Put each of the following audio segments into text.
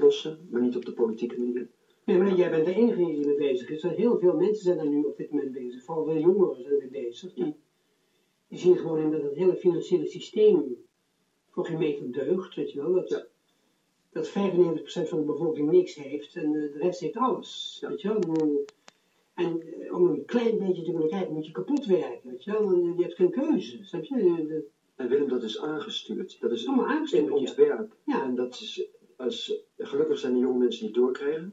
oplossen, maar niet op de politieke manier. Nee, maar jij bent de enige die ermee bezig is. Er heel veel mensen zijn er nu op dit moment bezig. Vooral de jongeren zijn ermee bezig. Die, die zien gewoon in dat het hele financiële systeem voor geen meter deugt, weet je wel. Dat, Ja. dat 95% van de bevolking niks heeft en eh, de rest heeft alles, Ja. weet je wel. En eh, om een klein beetje te kunnen kijken, moet je kapot werken, weet je wel. En, je hebt geen keuze, snap je? De- En Willem, dat is aangestuurd. Dat is Allemaal aangestuurd, in ontwerp. Ja. En dat is, als, gelukkig zijn er jonge mensen die het doorkrijgen.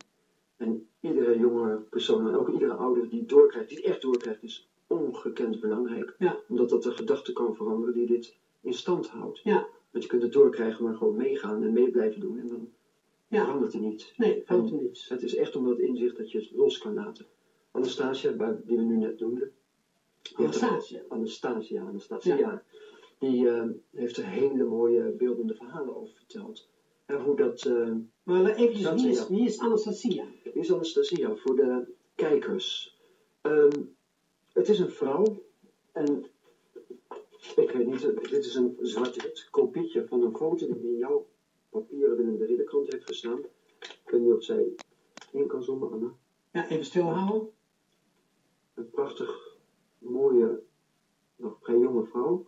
En iedere jonge persoon, en ook iedere ouder die doorkrijgt, die echt doorkrijgt, is ongekend belangrijk. Ja. Omdat dat de gedachte kan veranderen die dit in stand houdt. Ja. Want je kunt het doorkrijgen, maar gewoon meegaan en mee blijven doen. En dan Ja. verandert er niets. Nee, valt er niets. Het is echt om dat inzicht dat je het los kan laten. Anastasia, die we nu net noemden. Anastasia. Anastasia, Anastasia. Ja. Die eh, heeft er hele mooie beeldende verhalen over verteld. En hoe dat... eh, Maar Dat wie is- wie is Anastasia? wie is Anastasia voor de kijkers? Ehm, het is een vrouw. En ik weet niet, dit is een zwart-wit kopietje van een foto die in jouw papieren binnen de ridderkrant heeft gestaan. Ik weet niet of zij in kan zoomen, Anna. Ja, even stilhouden. een prachtig, mooie, nog vrij jonge vrouw.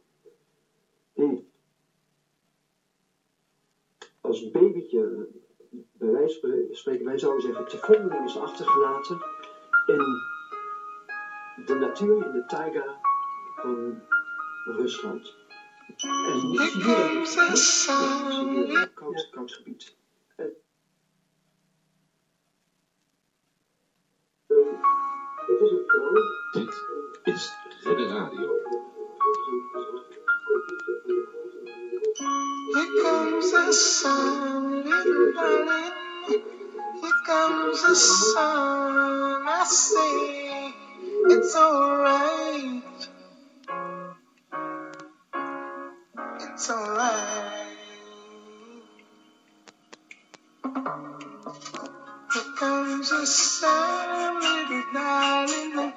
Die als babytje, bij wijze van spreken, wij zouden zeggen, op de vondeling is achtergelaten in de natuur, in de taiga van Rusland. En Siberië. Siberië, koud, koud gebied. En, eh, het is een vrouw. Dit is Ridder Radio. Here comes the sun, little darling. Here comes the sun. I say it's alright. It's alright. Here comes the sun, little darling.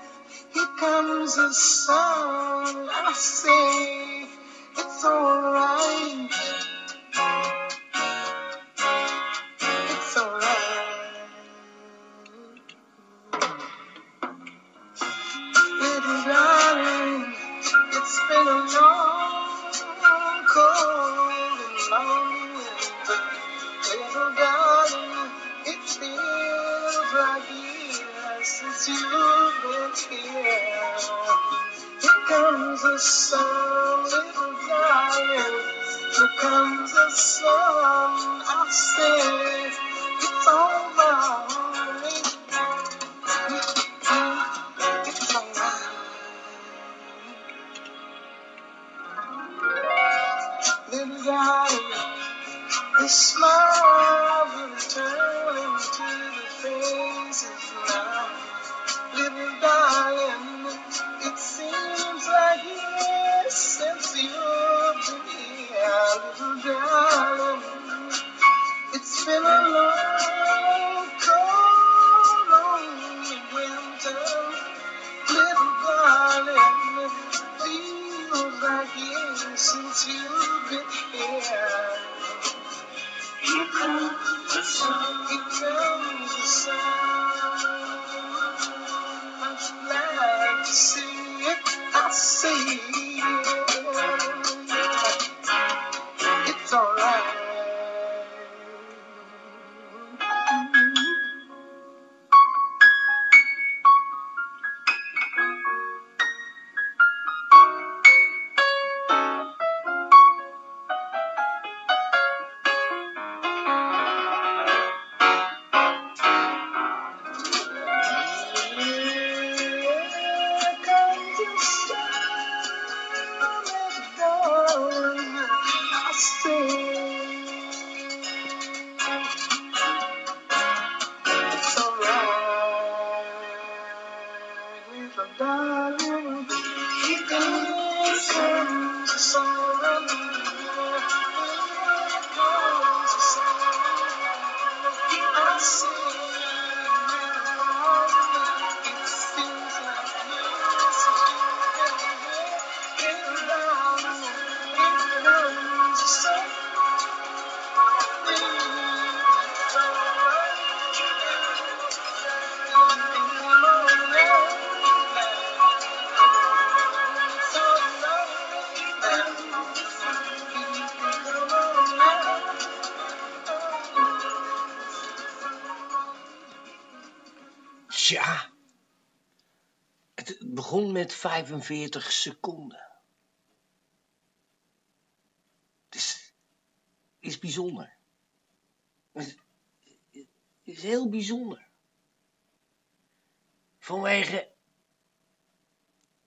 Here comes the sun. I say it's alright. Met 45 seconden. Het is, is bijzonder. Het is heel bijzonder. Vanwege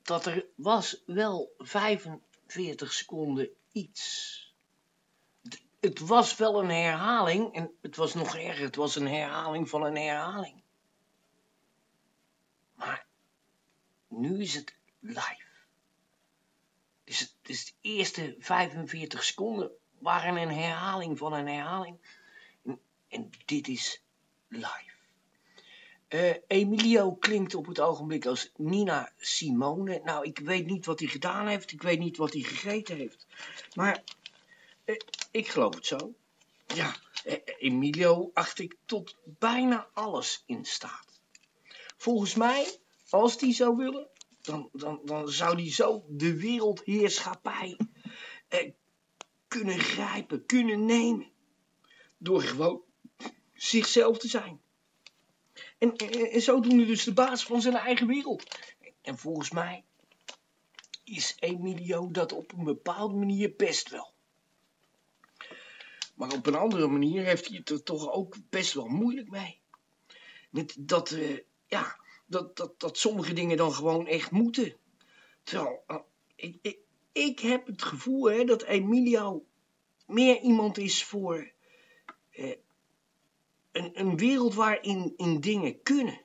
dat er was wel 45 seconden iets. Het was wel een herhaling en het was nog erger, het was een herhaling van een herhaling. Maar nu is het live. Dus, dus de eerste 45 seconden waren een herhaling van een herhaling. En, en dit is live. Uh, Emilio klinkt op het ogenblik als Nina Simone. Nou, ik weet niet wat hij gedaan heeft. Ik weet niet wat hij gegeten heeft. Maar uh, ik geloof het zo. Ja, uh, Emilio acht ik tot bijna alles in staat. Volgens mij, als die zou willen, dan, dan, dan zou die zo de wereldheerschappij kunnen grijpen, kunnen nemen. Door gewoon zichzelf te zijn. En, en, en zodoende dus de baas van zijn eigen wereld. En volgens mij is Emilio dat op een bepaalde manier best wel. Maar op een andere manier heeft hij het er toch ook best wel moeilijk mee. Met dat, uh, ja, dat, dat, dat sommige dingen dan gewoon echt moeten. Terwijl, uh, ik, ik, ik heb het gevoel hè, dat Emilio meer iemand is voor uh, een, een wereld waarin in dingen kunnen.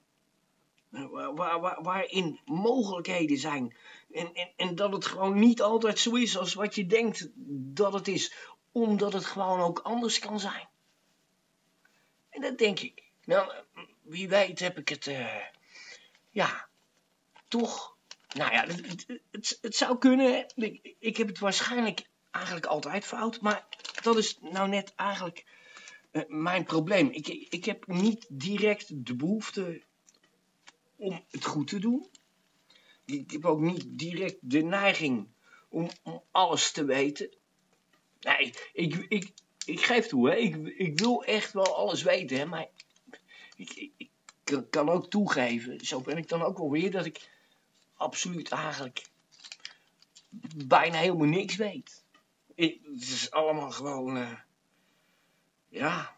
Waar, waar, waarin mogelijkheden zijn. En, en, en dat het gewoon niet altijd zo is als wat je denkt dat het is. Omdat het gewoon ook anders kan zijn. En dat denk ik. Nou, wie weet heb ik het... Uh, ja, toch... Nou ja, het, het, zou kunnen. Ik, ik heb het waarschijnlijk eigenlijk altijd fout. Maar dat is nou net eigenlijk uh, mijn probleem. Ik, ik heb niet direct de behoefte om het goed te doen. Ik heb ook niet direct de neiging om, om alles te weten. Nee, ik, ik, ik geef toe, hè. Ik, ik wil echt wel alles weten, hè. Maar ik, ik, ik kan ook toegeven, zo ben ik dan ook wel weer, dat ik absoluut eigenlijk bijna helemaal niks weet. Het is allemaal gewoon... Uh, ja,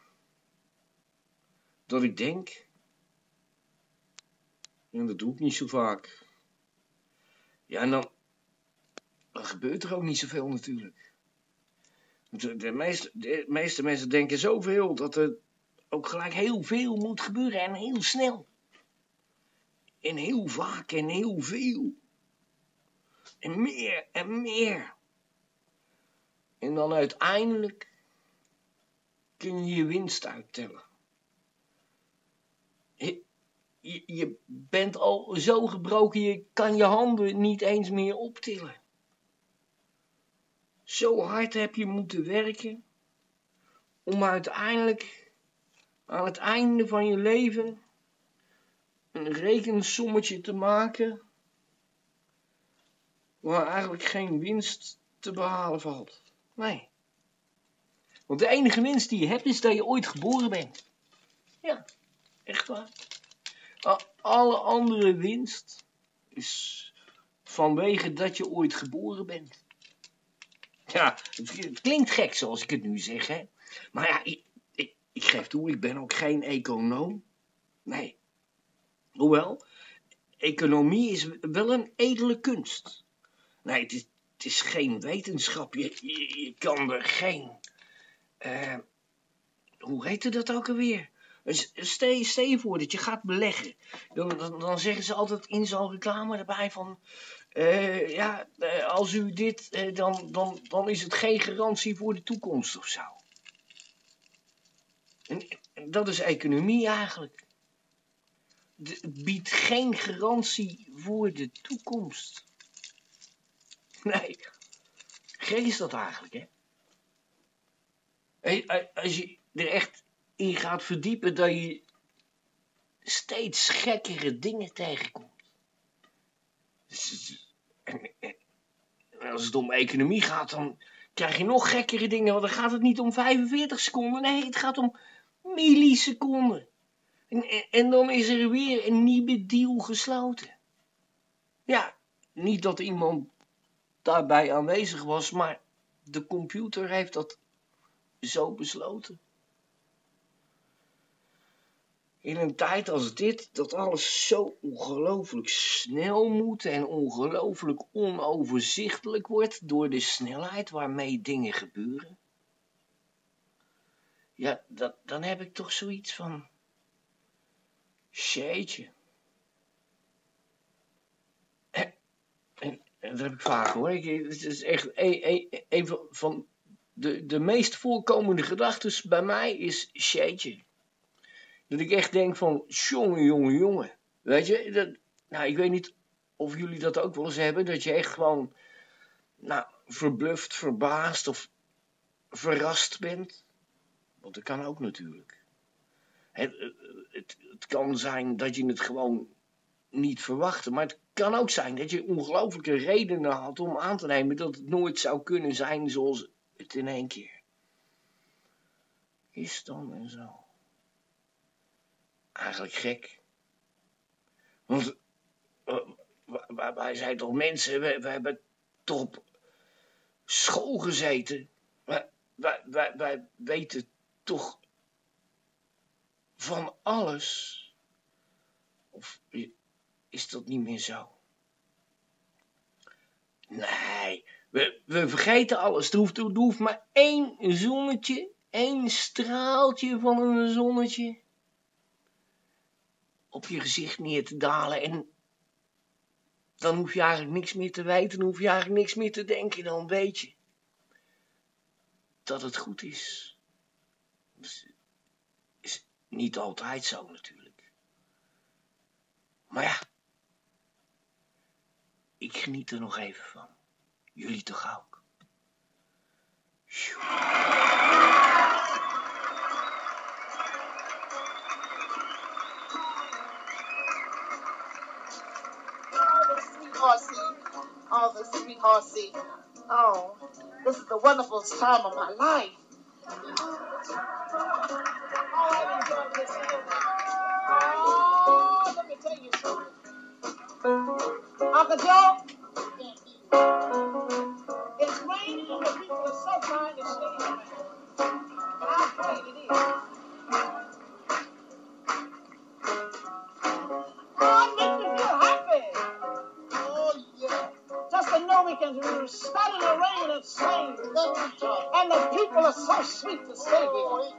dat ik denk, en dat doe ik niet zo vaak. Ja, en dan, gebeurt er ook niet zoveel natuurlijk. De, meeste, de meeste mensen denken zoveel dat er ook gelijk heel veel moet gebeuren en heel snel. En heel vaak en heel veel. En meer en meer. En dan uiteindelijk kun je je winst uittellen. Je, je, bent al zo gebroken, je kan je handen niet eens meer optillen. Zo hard heb je moeten werken om uiteindelijk aan het einde van je leven een rekensommetje te maken waar eigenlijk geen winst te behalen valt. Nee. Want de enige winst die je hebt is dat je ooit geboren bent. Ja, echt waar. Alle andere winst is vanwege dat je ooit geboren bent. Ja, het klinkt gek zoals ik het nu zeg, hè. Maar ja, ik, ik, ik geef toe, ik ben ook geen econoom. Nee. Hoewel, economie is wel een edele kunst. Nee, het is, het is geen wetenschap. Je, kan er geen uh, hoe heette dat ook alweer? Stel, stel je voor dat je gaat beleggen. Dan, dan, zeggen ze altijd in zo'n reclame erbij van... Uh, ja, uh, als u dit, dan, dan, dan is het geen garantie voor de toekomst of zo. En dat is economie eigenlijk. Het biedt geen garantie voor de toekomst. Nee, geen is dat eigenlijk, hè? Als je er echt in gaat verdiepen, dat je steeds gekkere dingen tegenkomt. En als het om economie gaat, dan krijg je nog gekkere dingen. Want dan gaat het niet om 45 seconden. Nee, het gaat om milliseconden. En, en, dan is er weer een nieuwe deal gesloten. Ja, niet dat iemand daarbij aanwezig was, maar de computer heeft dat zo besloten. In een tijd als dit, dat alles zo ongelooflijk snel moet en ongelooflijk onoverzichtelijk wordt door de snelheid waarmee dingen gebeuren. Ja, dat, dan heb ik toch zoiets van, jeetje. En, en, dat heb ik vaak hoor. Ik, het is echt een, een, een van- van de, de meest voorkomende gedachten bij mij is jeetje. Dat ik echt denk van, jongen, jongen, jongen. Weet je, dat, nou, ik weet niet of jullie dat ook wel eens hebben, dat je echt gewoon, nou, verbluft, verbaasd of verrast bent. Want dat kan ook natuurlijk. Het, het, het, het kan zijn dat je het gewoon niet verwachtte, maar het kan ook zijn dat je ongelooflijke redenen had om aan te nemen dat het nooit zou kunnen zijn zoals het in één keer is dan en zo. Eigenlijk gek. Want eh, wij- zijn toch mensen, we, hebben toch op school gezeten. Wij, wij, wij weten toch van alles. Of is dat niet meer zo? Nee, we, we vergeten alles. Er hoeft, er hoeft maar één zonnetje, één straaltje van een zonnetje op je gezicht neer te dalen. En dan hoef je eigenlijk niks meer te weten, dan hoef je eigenlijk niks meer te denken. Dan weet je dat het goed is. Is niet altijd zo natuurlijk. Maar ja, ik geniet er nog even van. Jullie toch ook? Sjoe. Oh, the sweetheart scene. Oh, this is the wonderful time of my life. Oh, let me tell. Uncle Joe? Sweet to here. Oh,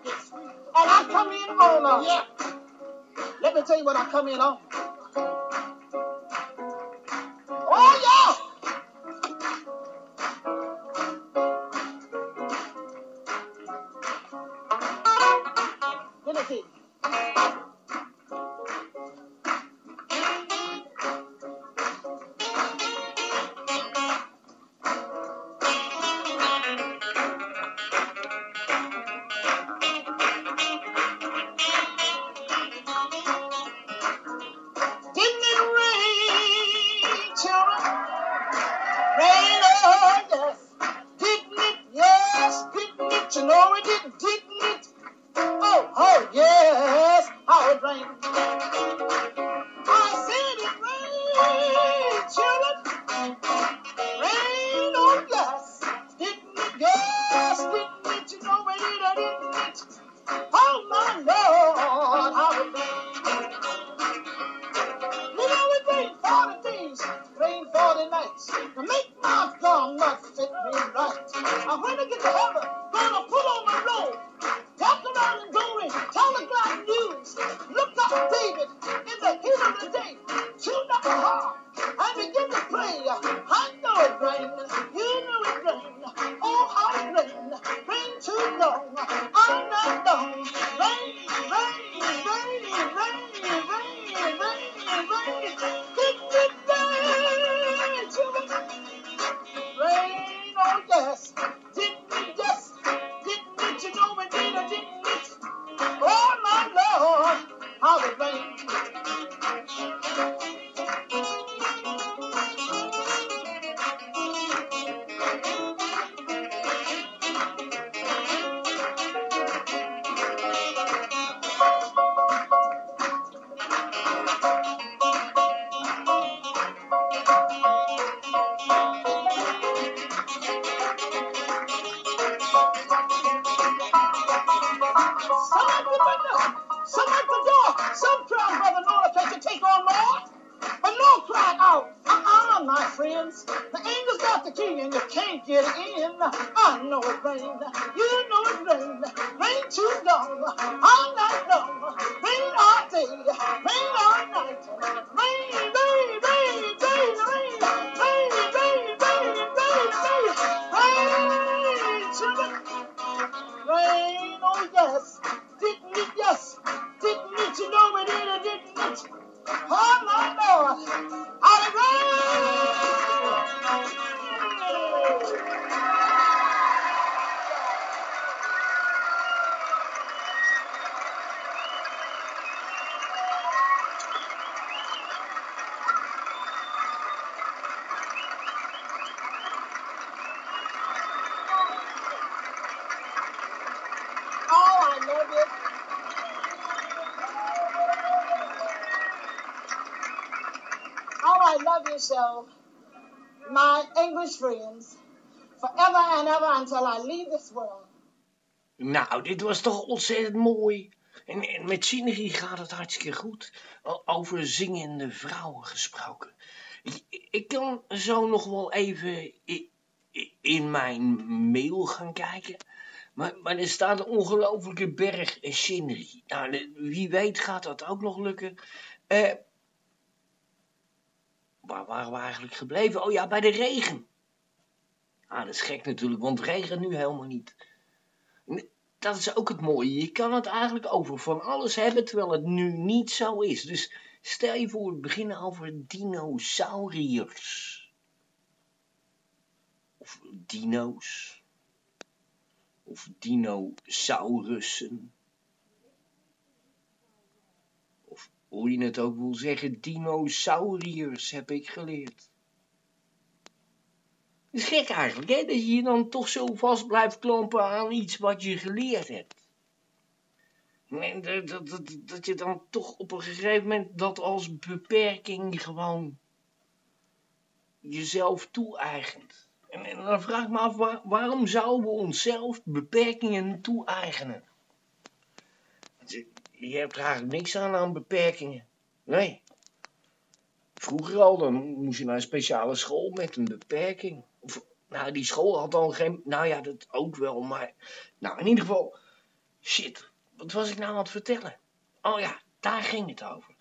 and I come in on. Yeah. Let me tell you what I come in on. rain falling nights. Now make My English friends, forever and ever until I leave this world. Nou, dit was toch ontzettend mooi. En, met Synergie gaat het hartstikke goed. Over zingende vrouwen gesproken. Ik, kan zo nog wel even in mijn mail gaan kijken. Maar, maar er staat een ongelofelijke berg Synergie. Nou, wie weet gaat dat ook nog lukken. Eh, waar waren we eigenlijk gebleven? Oh ja, bij de regen. Ah, dat is gek natuurlijk, want het regent nu helemaal niet dat is ook het mooie. Je kan het eigenlijk over van alles hebben, terwijl het nu niet zo is. Dus stel je voor, we beginnen over dinosauriërs. Of dino's. Of dinosaurussen. Of hoe je het ook wil zeggen, dinosauriërs heb ik geleerd. Het is gek eigenlijk, hè? Dat je je dan toch zo vast blijft klampen aan iets wat je geleerd hebt. Dat, dat, dat, dat je dan toch op een gegeven moment dat als beperking gewoon jezelf toe-eigent. En, dan vraag ik me af, waar- waarom zouden we onszelf beperkingen toe-eigenen? Je, hebt er eigenlijk niks aan aan beperkingen. Nee. Vroeger al, dan moest je naar een speciale school met een beperking. Nou, die school had dan geen... Nou ja, dat ook wel, maar... Nou, in ieder geval... Shit, wat was ik nou aan het vertellen? Oh ja, daar ging het over.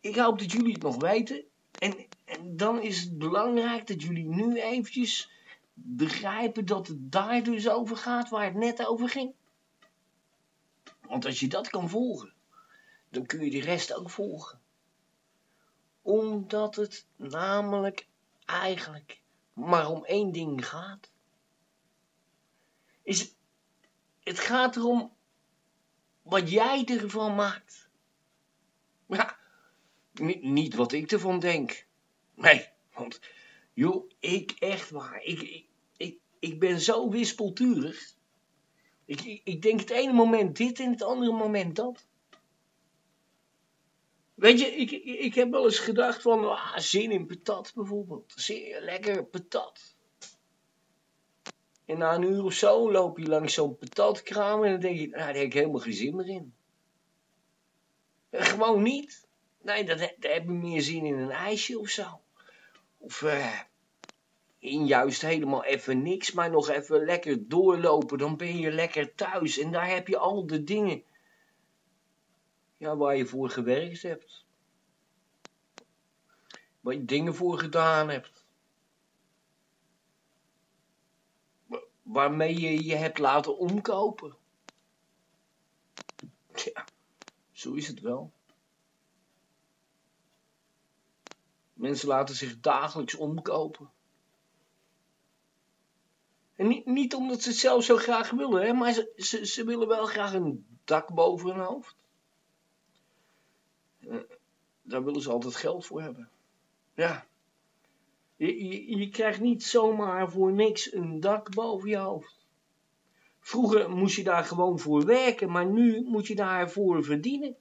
Ik hoop dat jullie het nog weten. En, en dan is het belangrijk dat jullie nu eventjes begrijpen dat het daar dus over gaat waar het net over ging. Want als je dat kan volgen, dan kun je de rest ook volgen omdat het namelijk eigenlijk maar om één ding gaat. Is, het gaat erom wat jij ervan maakt. Ja, ni- niet wat ik ervan denk. Nee, want joh, ik echt waar, ik, ik, ik, ik ben zo wispelturig. Ik, ik, denk het ene moment dit en het andere moment dat. Weet je, ik, ik, heb wel eens gedacht van, ah, zin in patat bijvoorbeeld. Zeer lekker patat. En na een uur of zo loop je langs zo'n patatkraam en dan denk je, nou, daar heb ik helemaal geen zin meer in. Eh, Gewoon niet. Nee, dat, daar heb je meer zin in een ijsje of zo. Of eh, in juist helemaal even niks, maar nog even lekker doorlopen. Dan ben je lekker thuis en daar heb je al de dingen ja, waar je voor gewerkt hebt. Waar je dingen voor gedaan hebt. Wa- Waarmee je je hebt laten omkopen. Ja, zo is het wel. Mensen laten zich dagelijks omkopen. En niet, niet omdat ze het zelf zo graag willen, hè, maar ze, ze, willen wel graag een dak boven hun hoofd. Eh, daar willen ze altijd geld voor hebben. Ja. Je krijgt niet zomaar voor niks een dak boven je hoofd. Vroeger moest je daar gewoon voor werken, maar nu moet je daarvoor verdienen.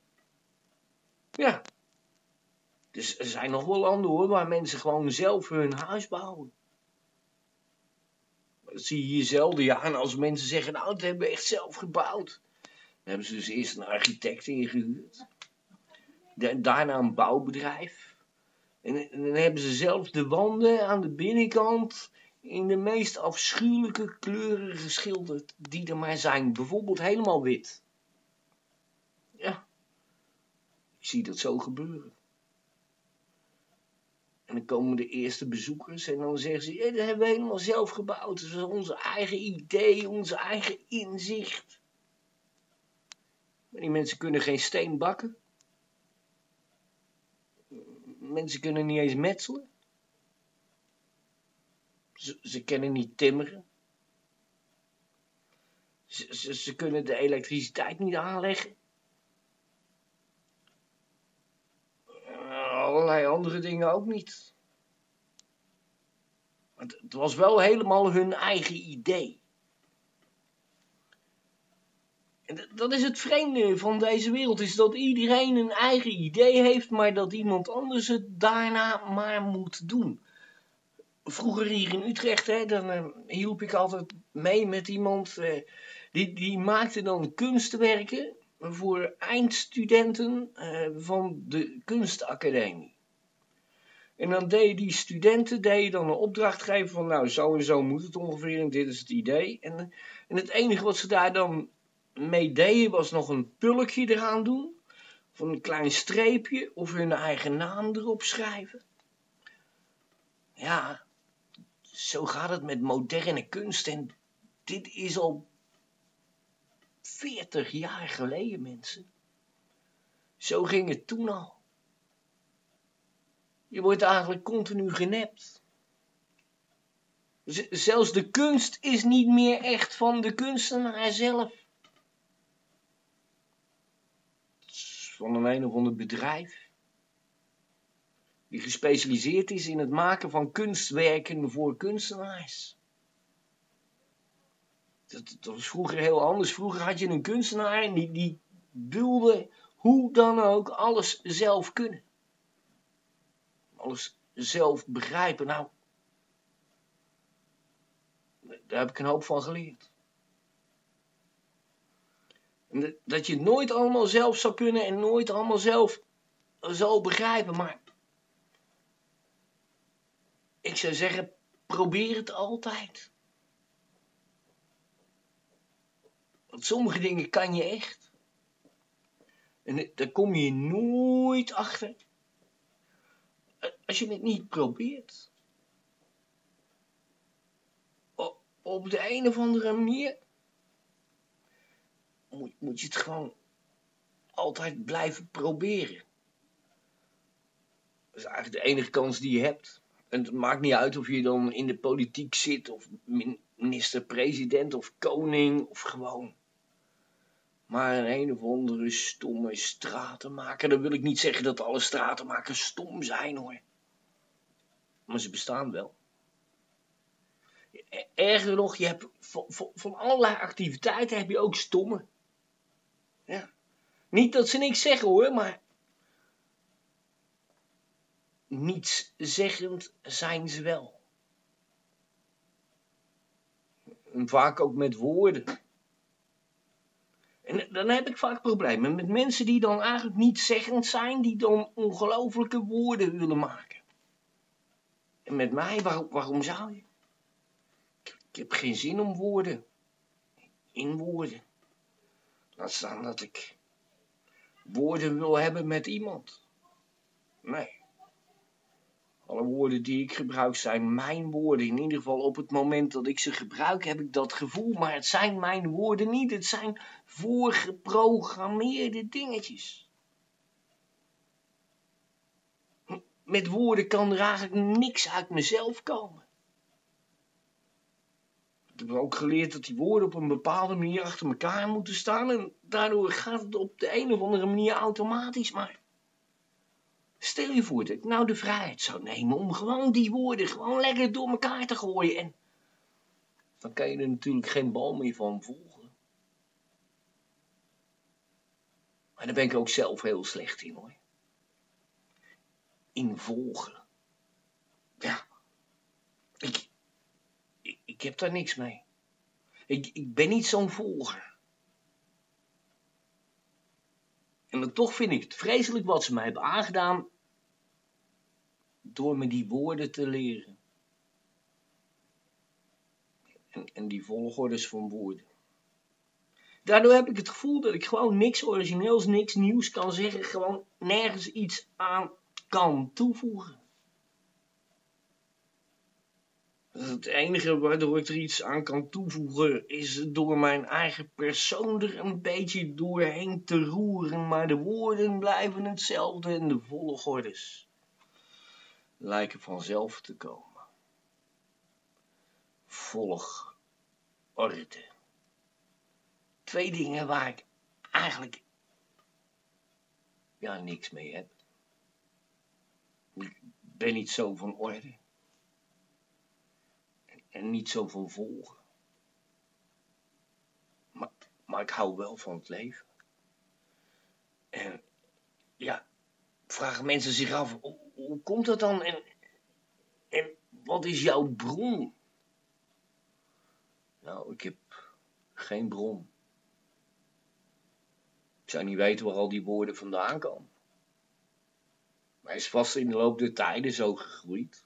Ja. Dus er zijn nog wel landen hoor, waar mensen gewoon zelf hun huis bouwen. Zie je hier zelden, ja. Als mensen zeggen, nou, dat hebben we echt zelf gebouwd. hebben ze dus eerst een architect ingehuurd. Da- daarna een bouwbedrijf. En, en dan hebben ze zelf de wanden aan de binnenkant in de meest afschuwelijke kleuren geschilderd die er maar zijn. Bijvoorbeeld helemaal wit. Ja, ik zie dat zo gebeuren. En dan komen de eerste bezoekers en dan zeggen ze, ja, dat hebben we helemaal zelf gebouwd. Dat is onze eigen idee, onze eigen inzicht. Maar die mensen kunnen geen steen bakken. Mensen kunnen niet eens metselen. Ze, ze kennen niet timmeren. Ze, ze, ze kunnen de elektriciteit niet aanleggen. Eh, Allerlei andere dingen ook niet. Het, het was wel helemaal hun eigen idee. En dat- is het vreemde van deze wereld, is dat iedereen een eigen idee heeft, maar dat iemand anders het daarna maar moet doen. Vroeger hier in Utrecht, hè, dan eh, hielp ik altijd mee met iemand, eh, die, die maakte dan kunstwerken voor eindstudenten eh, van de kunstacademie. En dan deden die studenten deden dan een opdracht geven van, nou, zo en zo moet het ongeveer en dit is het idee. En, en het enige wat ze daar dan mee deden was nog een pulkje eraan doen, van een klein streepje of hun eigen naam erop schrijven. Ja, zo gaat het met moderne kunst en dit is al 40 jaar geleden, mensen. Zo ging het toen al. Je wordt eigenlijk continu genept. Zelfs de kunst is niet meer echt van de kunstenaar zelf. Het is van een een of ander bedrijf. Die gespecialiseerd is in het maken van kunstwerken voor kunstenaars. Dat, dat was vroeger heel anders. Vroeger had je een kunstenaar en die, die wilde hoe dan ook alles zelf kunnen. Alles zelf begrijpen. Nou, daar heb ik een hoop van geleerd. En dat- je het nooit allemaal zelf zou kunnen en nooit allemaal zelf zou begrijpen. Maar ik zou zeggen, probeer het altijd. Want sommige dingen kan je echt. En daar kom je nooit achter. Als je het niet probeert. Op de een of andere manier. Moet, moet je het gewoon altijd blijven proberen. Dat is eigenlijk de enige kans die je hebt. En het maakt niet uit of je dan in de politiek zit, of min- minister-president, of koning, of gewoon. Maar een een of andere stomme stratenmaker. Dan wil ik niet zeggen dat alle stratenmakers stom zijn hoor. Maar ze bestaan wel. E- Erger nog, je hebt van, allerlei activiteiten heb je ook stomme. Ja. Niet dat ze niks zeggen hoor, maar nietszeggend zijn ze wel. En vaak ook met woorden. En dan heb ik vaak problemen met mensen die dan eigenlijk nietszeggend zijn, die dan ongelofelijke woorden willen maken. En met mij, waarom, waarom zou je? Ik, ik heb geen zin om woorden. In woorden. Laat staan dat ik woorden wil hebben met iemand. Nee. Alle woorden die ik gebruik zijn mijn woorden. In ieder geval op het moment dat ik ze gebruik heb ik dat gevoel. Maar het zijn mijn woorden niet. Het zijn voorgeprogrammeerde dingetjes. Met woorden kan er eigenlijk niks uit mezelf komen. Ik heb ook geleerd dat die woorden op een bepaalde manier achter elkaar moeten staan. En daardoor gaat het op de een of andere manier automatisch maar. Stel je voor dat ik nou de vrijheid zou nemen om gewoon die woorden gewoon lekker door elkaar te gooien. En dan kan je er natuurlijk geen bal meer van volgen. Maar daar ben ik ook zelf heel slecht in hoor. In volgen. Ja. Ik, ik, heb daar niks mee. Ik, ik ben niet zo'n volger. En dan toch vind ik het vreselijk wat ze mij hebben aangedaan door me die woorden te leren. En, en die volgordes van woorden. Daardoor heb ik het gevoel dat ik gewoon niks origineels, niks nieuws kan zeggen, gewoon nergens iets aan kan toevoegen. Het enige waardoor ik er iets aan kan toevoegen is door mijn eigen persoon er een beetje doorheen te roeren, maar de woorden blijven hetzelfde en de volgordes lijken vanzelf te komen. Volgorde. Twee dingen waar ik eigenlijk ja, niks mee heb. Ik ben niet zo van orde en niet zo van volgen. Maar, maar ik hou wel van het leven. En ja, vragen mensen zich af, hoe, komt dat dan en, en wat is jouw bron? Nou, ik heb geen bron. Ik zou niet weten waar al die woorden vandaan komen. Maar is vast in de loop der tijden zo gegroeid.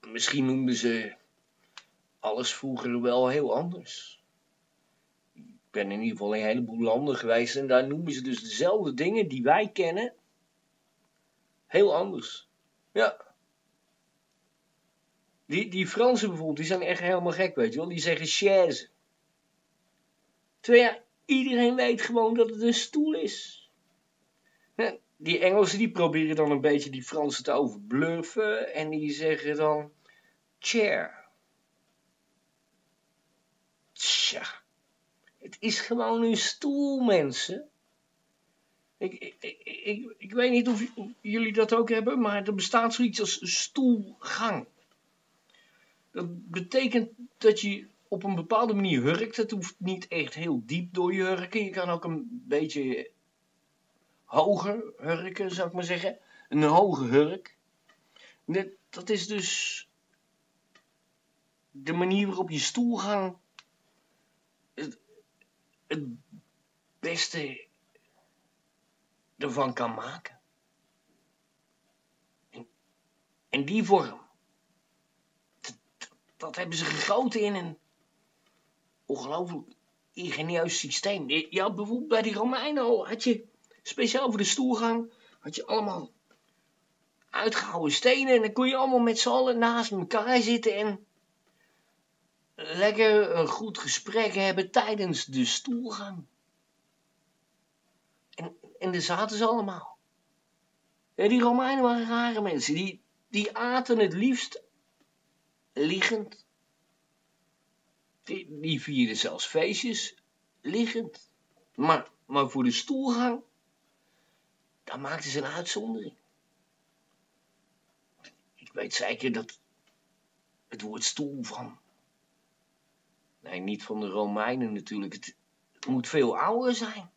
Misschien noemden ze alles vroeger wel heel anders. Ik ben in ieder geval in een heleboel landen geweest en daar noemen ze dus dezelfde dingen die wij kennen heel anders. Ja. Die, die Fransen bijvoorbeeld, die zijn echt helemaal gek, weet je wel. Die zeggen chaise. Terwijl ja, iedereen weet gewoon dat het een stoel is. Die Engelsen die proberen dan een beetje die Fransen te overbluffen en die zeggen dan chair. Tja, het is gewoon een stoel, mensen. Ik, ik, ik, ik, weet niet of jullie dat ook hebben, maar er bestaat zoiets als stoelgang. Dat betekent dat je op een bepaalde manier hurkt. Het hoeft niet echt heel diep door je hurken. Je kan ook een beetje hoger hurken, zou ik maar zeggen. Een hoge hurk. Dat is dus de manier waarop je stoelgang het, het beste ervan kan maken. En, en die vorm, dat, dat, hebben ze gegoten in een ongelooflijk ingenieus systeem. Je had bijvoorbeeld bij die Romeinen al, had je speciaal voor de stoelgang, had je allemaal uitgehouwen stenen en dan kon je allemaal met z'n allen naast elkaar zitten en lekker een goed gesprek hebben tijdens de stoelgang. En, en daar zaten ze allemaal. Die Romeinen waren rare mensen. Die, die aten het liefst liggend. Die, die vierden zelfs feestjes liggend. Maar, maar voor de stoelgang, daar maakten ze een uitzondering. Ik weet zeker dat het woord stoel van Nee, niet van de Romeinen natuurlijk. Het, moet veel ouder zijn.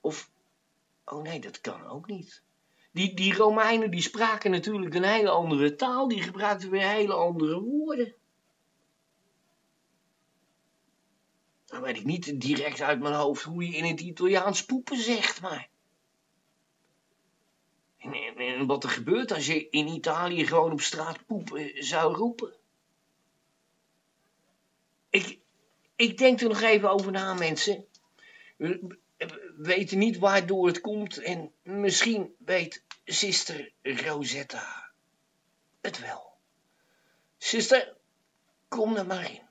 Of, oh nee, dat kan ook niet. Die, die Romeinen die spraken natuurlijk een hele andere taal. Die gebruikten weer hele andere woorden. Dan weet ik niet direct uit mijn hoofd hoe je in het Italiaans poepen zegt, maar... En, wat er gebeurt als je in Italië gewoon op straat poepen zou roepen. Ik, ik denk er nog even over na, mensen. We weten niet waardoor het komt en misschien weet zuster Rosetta het wel. Zuster, kom er maar in.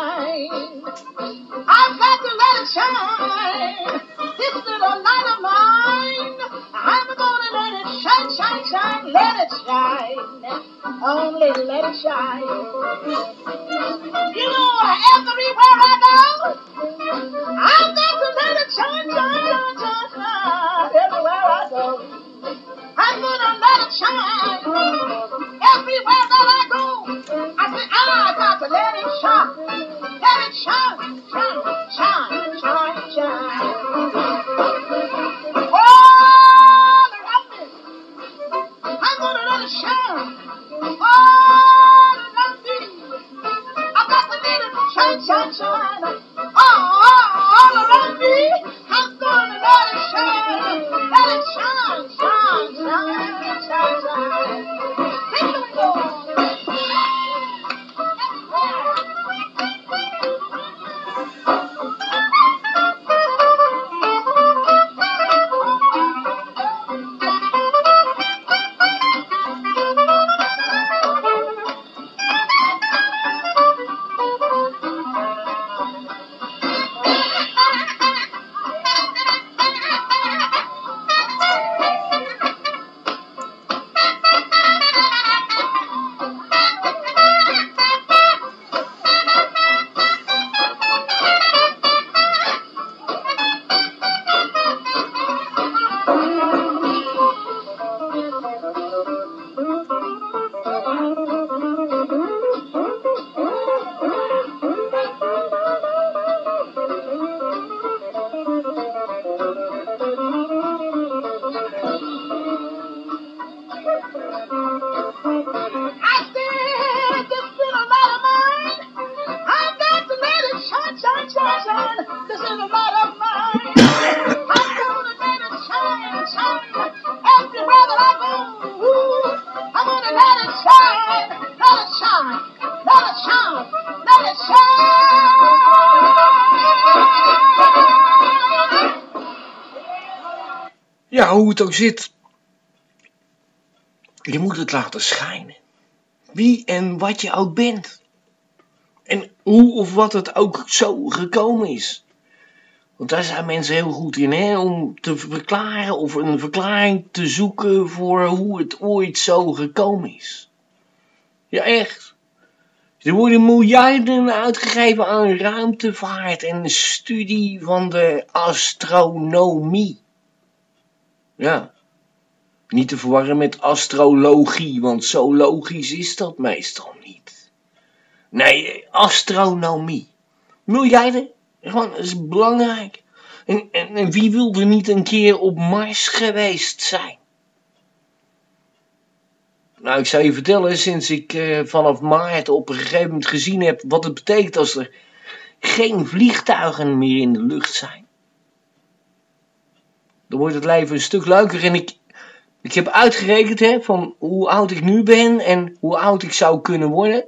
shine. This little light of mine. I'm gonna let it shine, shine, shine, let it shine. Only let it shine. You know, everywhere I go, got to let it shine, shine, shine, shine. Everywhere I go, I'm gonna let it shine. Everywhere that I go, I say ah, I got to let it shine. Het ook zit. Je moet het laten schijnen. Wie en wat je ook bent. En hoe of wat het ook zo gekomen is. Want daar zijn mensen heel goed in, hè? Om te verklaren of een verklaring te zoeken voor hoe het ooit zo gekomen is. Ja, echt. Er worden miljarden uitgegeven aan ruimtevaart en studie van de astronomie. Ja. Niet te verwarren met astrologie, want zo logisch is dat meestal niet. Nee, astronomie. Miljarden, gewoon, dat is belangrijk. En, en, wie wil er niet een keer op Mars geweest zijn? Nou, ik zou je vertellen, sinds ik eh, vanaf maart op een gegeven moment gezien heb wat het betekent als er geen vliegtuigen meer in de lucht zijn. Dan wordt het leven een stuk leuker en ik, ik heb uitgerekend hè, van hoe oud ik nu ben en hoe oud ik zou kunnen worden.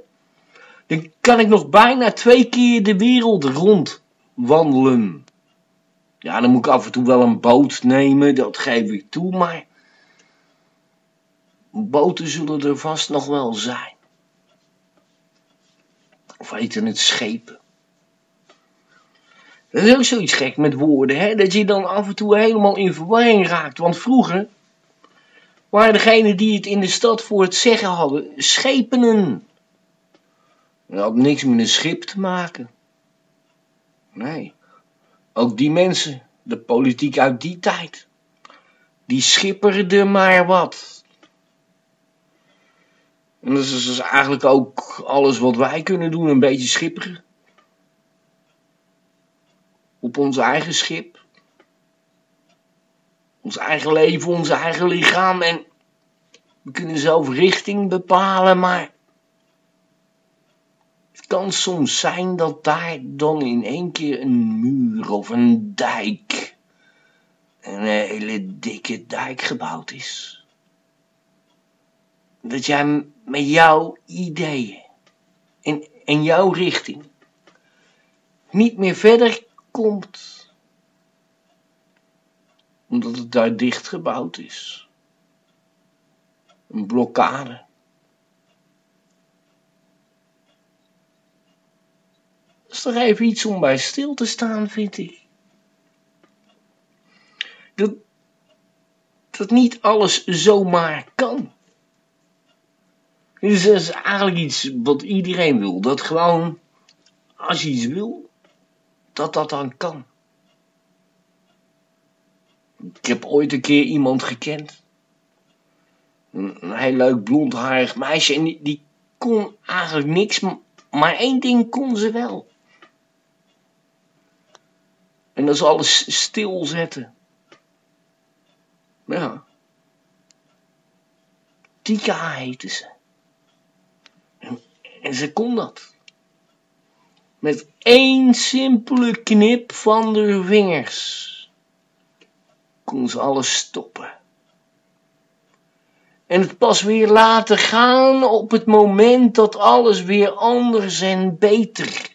Dan kan ik nog bijna twee keer de wereld rond wandelen. Ja, dan moet ik af en toe wel een boot nemen, dat geef ik toe, maar boten zullen er vast nog wel zijn. Of heten het schepen. Dat is ook zoiets gek met woorden, hè? dat je dan af en toe helemaal in verwarring raakt. Want vroeger waren degenen die het in de stad voor het zeggen hadden, schepenen. Dat had niks met een schip te maken. Nee, ook die mensen, de politiek uit die tijd, die schipperden maar wat. En dat is dus eigenlijk ook alles wat wij kunnen doen, een beetje schipperen. Op ons eigen schip. Ons eigen leven, ons eigen lichaam. En we kunnen zelf richting bepalen, maar het kan soms zijn dat daar dan in één keer een muur of een dijk, een hele dikke dijk gebouwd is. Dat jij met jouw ideeën en, en jouw richting niet meer verder komt. Omdat het daar dicht gebouwd is. Een blokkade. Dat is toch even iets om bij stil te staan, vind ik. Dat, dat niet alles zomaar kan. Dus is eigenlijk iets wat iedereen wil. Dat gewoon, als je iets wil, dat dat dan kan. Ik heb ooit een keer iemand gekend. Een, heel leuk blondhaarig meisje. En die, die kon eigenlijk niks, maar één ding kon ze wel. En dat is alles stilzetten. Ja. Tika heette ze. En, en ze kon dat. Met één simpele knip van de vingers kon ze alles stoppen. En het pas weer laten gaan op het moment dat alles weer anders en beter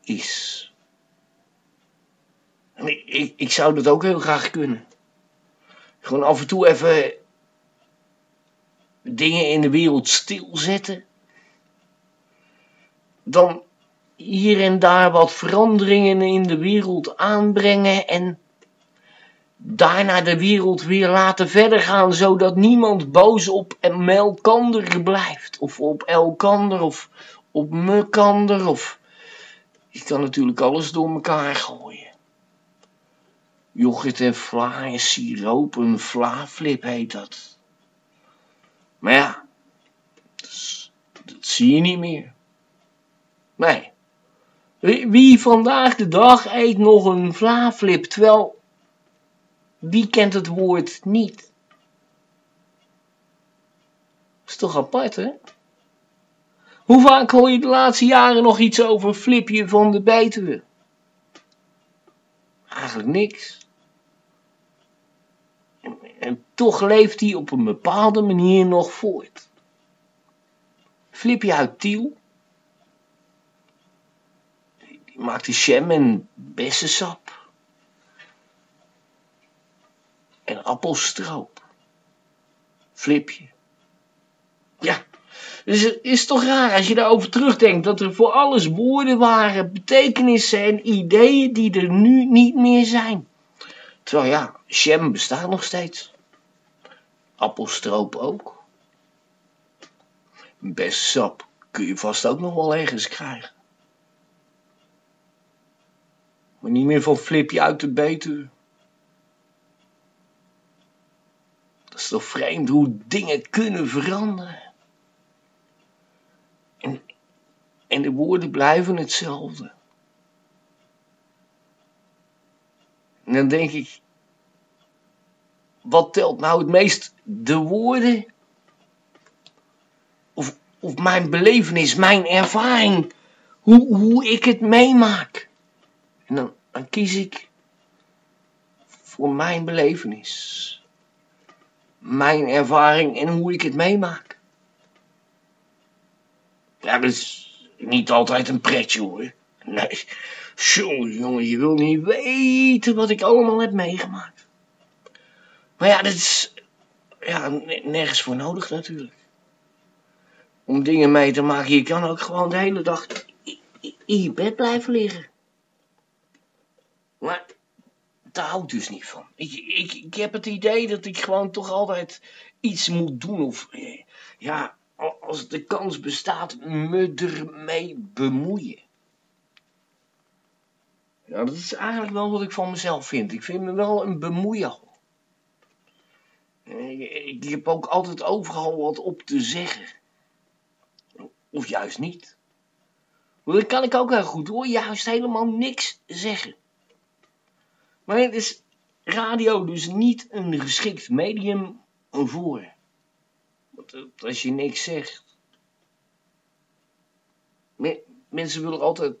is. Ik, ik zou dat ook heel graag kunnen. Gewoon af en toe even dingen in de wereld stilzetten. Dan hier en daar wat veranderingen in de wereld aanbrengen en daarna de wereld weer laten verder gaan, zodat niemand boos op elkander blijft. Of op elkander, of op mekander, of... Je kan natuurlijk alles door elkaar gooien. Yoghurt en vla en siroop, een vlaaflip heet dat. Maar ja, dat zie je niet meer. Nee. Wie vandaag de dag eet nog een vlaaflip, terwijl wie kent het woord niet? Is toch apart, hè? Hoe vaak hoor je de laatste jaren nog iets over Flipje van de Betuwe? Eigenlijk niks. En, en toch leeft hij op een bepaalde manier nog voort. Flipje uit Tiel. Die maakte jam en bessensap. en appelstroop. Flipje. Ja, dus het is toch raar als je daarover terugdenkt dat er voor alles woorden waren, betekenissen en ideeën die er nu niet meer zijn. Terwijl ja, jam bestaat nog steeds. Appelstroop ook. Best sap kun je vast ook nog wel ergens krijgen. Niet meer van flipje uit de beter. Dat is toch vreemd hoe dingen kunnen veranderen. En, en de woorden blijven hetzelfde. En dan denk ik, wat telt nou het meest? De woorden? Of, of mijn belevenis, mijn ervaring, hoe, hoe ik het meemaak? En dan, kies ik voor mijn belevenis mijn ervaring en hoe ik het meemaak. Ja, dat is niet altijd een pretje hoor. Nee, jongen, jongen, je wil niet weten wat ik allemaal heb meegemaakt. Maar ja, dat is ja, nergens voor nodig natuurlijk. Om dingen mee te maken, je kan ook gewoon de hele dag in je bed blijven liggen. Maar daar hou dus niet van. Ik, ik, ik heb het idee dat ik gewoon toch altijd iets moet doen. Of eh, ja, als de kans bestaat, me ermee bemoeien. Ja, dat is eigenlijk wel wat ik van mezelf vind. Ik vind me wel een bemoeier. Ik heb ook altijd overal wat op te zeggen. Of juist niet. Dat kan ik ook heel goed hoor. Juist helemaal niks zeggen. Maar het is radio dus niet een geschikt medium voor. Want als je niks zegt. Mensen willen altijd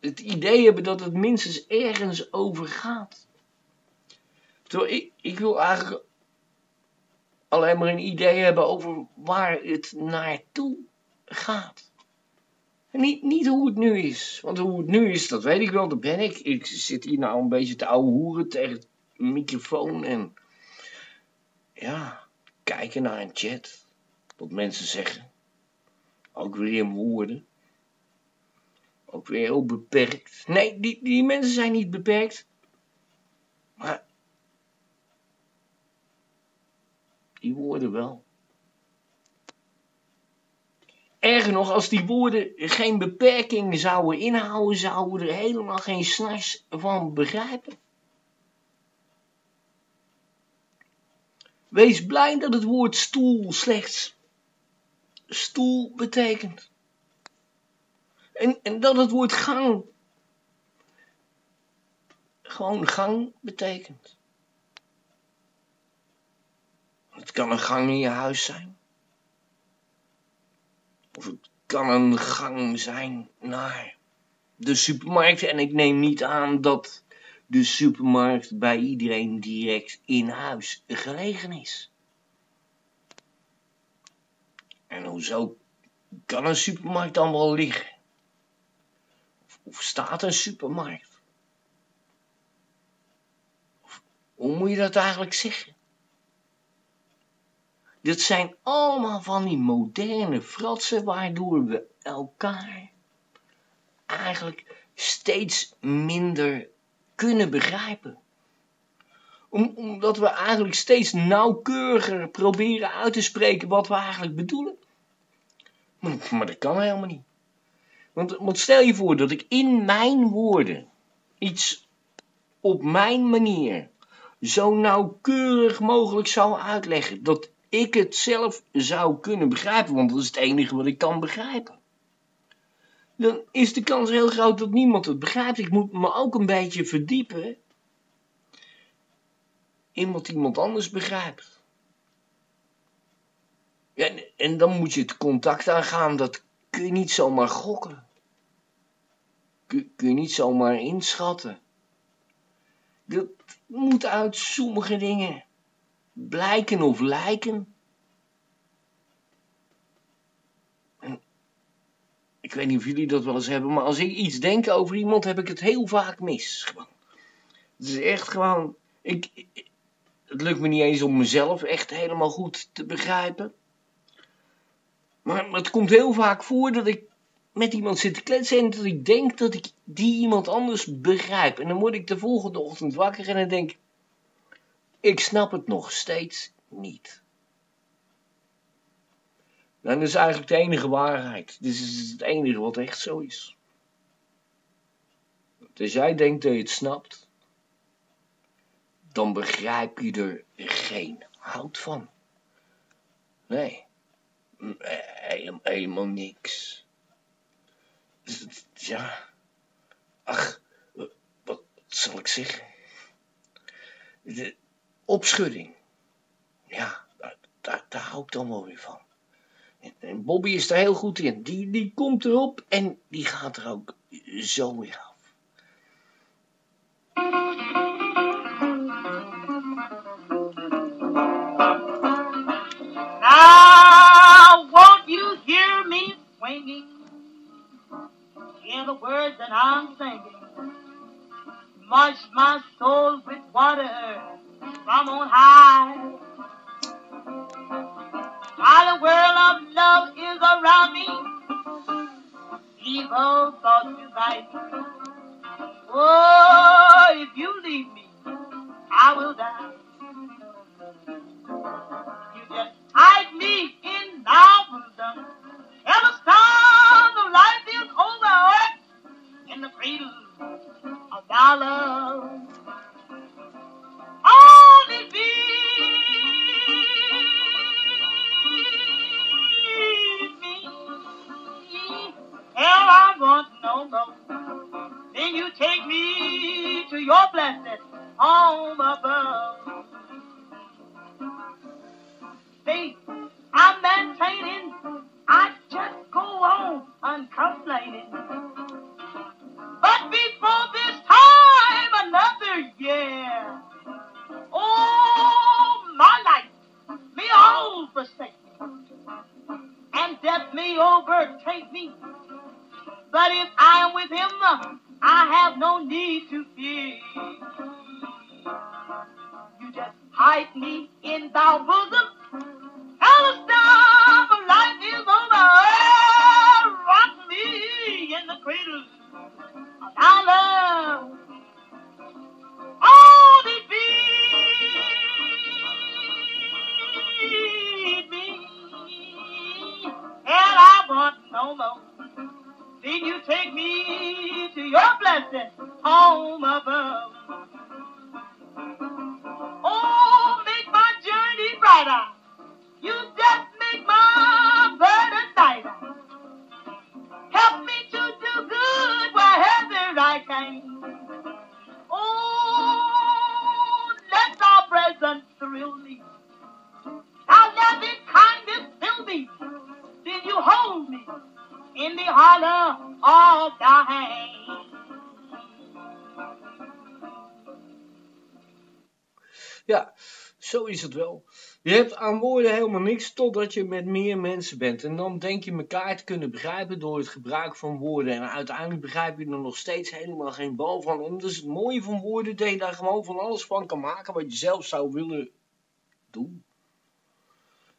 het idee hebben dat het minstens ergens over gaat. Terwijl ik, ik wil eigenlijk alleen maar een idee hebben over waar het naartoe gaat. Niet, niet hoe het nu is. Want hoe het nu is, dat weet ik wel, dat ben ik. Ik zit hier nou een beetje te ouwe hoeren tegen het microfoon en... Ja, kijken naar een chat. Wat mensen zeggen. Ook weer in woorden. Ook weer heel beperkt. Nee, die, die mensen zijn niet beperkt. Maar... Die woorden wel. Erger nog, als die woorden geen beperking zouden inhouden, zouden we er helemaal geen snars van begrijpen. Wees blij dat het woord stoel slechts stoel betekent. En, en dat het woord gang gewoon gang betekent. Het kan een gang in je huis zijn. Of het kan een gang zijn naar de supermarkt. En ik neem niet aan dat de supermarkt bij iedereen direct in huis gelegen is. En hoezo kan een supermarkt dan wel liggen? Of, staat een supermarkt? Of, hoe moet je dat eigenlijk zeggen? Dit zijn allemaal van die moderne fratsen waardoor we elkaar eigenlijk steeds minder kunnen begrijpen. Om, omdat we eigenlijk steeds nauwkeuriger proberen uit te spreken wat we eigenlijk bedoelen. Maar, maar dat kan helemaal niet. Want, want stel je voor dat ik in mijn woorden iets op mijn manier zo nauwkeurig mogelijk zou uitleggen dat ik het zelf zou kunnen begrijpen, want dat is het enige wat ik kan begrijpen. Dan is de kans heel groot dat niemand het begrijpt. Ik moet me ook een beetje verdiepen in wat iemand anders begrijpt. En dan moet je het contact aangaan, dat kun je niet zomaar gokken. Kun, kun je niet zomaar inschatten. Dat moet uit sommige dingen blijken of lijken. En ik weet niet of jullie dat wel eens hebben, maar als ik iets denk over iemand, heb ik het heel vaak mis. Gewoon. Het is echt gewoon. Ik, het lukt me niet eens om mezelf echt helemaal goed te begrijpen. Maar, maar het komt heel vaak voor dat ik met iemand zit te kletsen en dat ik denk dat ik die iemand anders begrijp. En dan word ik de volgende ochtend wakker en dan denk ik, ik snap het nog steeds niet. Dat is eigenlijk de enige waarheid. Dit is het enige wat echt zo is. Als jij denkt dat je het snapt, dan begrijp je er geen hout van. Nee, helemaal, helemaal niks. Ja, ach, wat zal ik zeggen? Opschudding. Ja, daar, daar, hou ik dan wel weer van. En, Bobby is er heel goed in. Die, die komt erop en die gaat er ook zo weer af. Now, won't you hear me swinging? Hear the words that I'm singing. Wash my soul with water from on high. While the world of love is around me, evil thoughts invite me. Oh, if you leave me, I will die. You just hide me in thy. And the storm of life is over in the cradle of thy love. I want no more. Then you take me to your blessed home above. See, I'm maintaining. I just go on uncomplaining. But before this time, another year. Oh, my life may all forsake and death may overtake me. But if I am with him, uh, I have no need to fear. You just hide me in thy bosom, and the storm of life is over. Rock me in the cradle of thy love. Oh, Only feed me, and I want Then you take me to your blessed home above. Is het wel. Je hebt aan woorden helemaal niks totdat je met meer mensen bent. En dan denk je elkaar te kunnen begrijpen door het gebruik van woorden. En uiteindelijk begrijp je er nog steeds helemaal geen bal van. En dat is het mooie van woorden, dat je daar gewoon van alles van kan maken wat je zelf zou willen doen.